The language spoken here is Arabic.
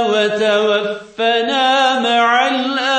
وتوفنا مع الأرض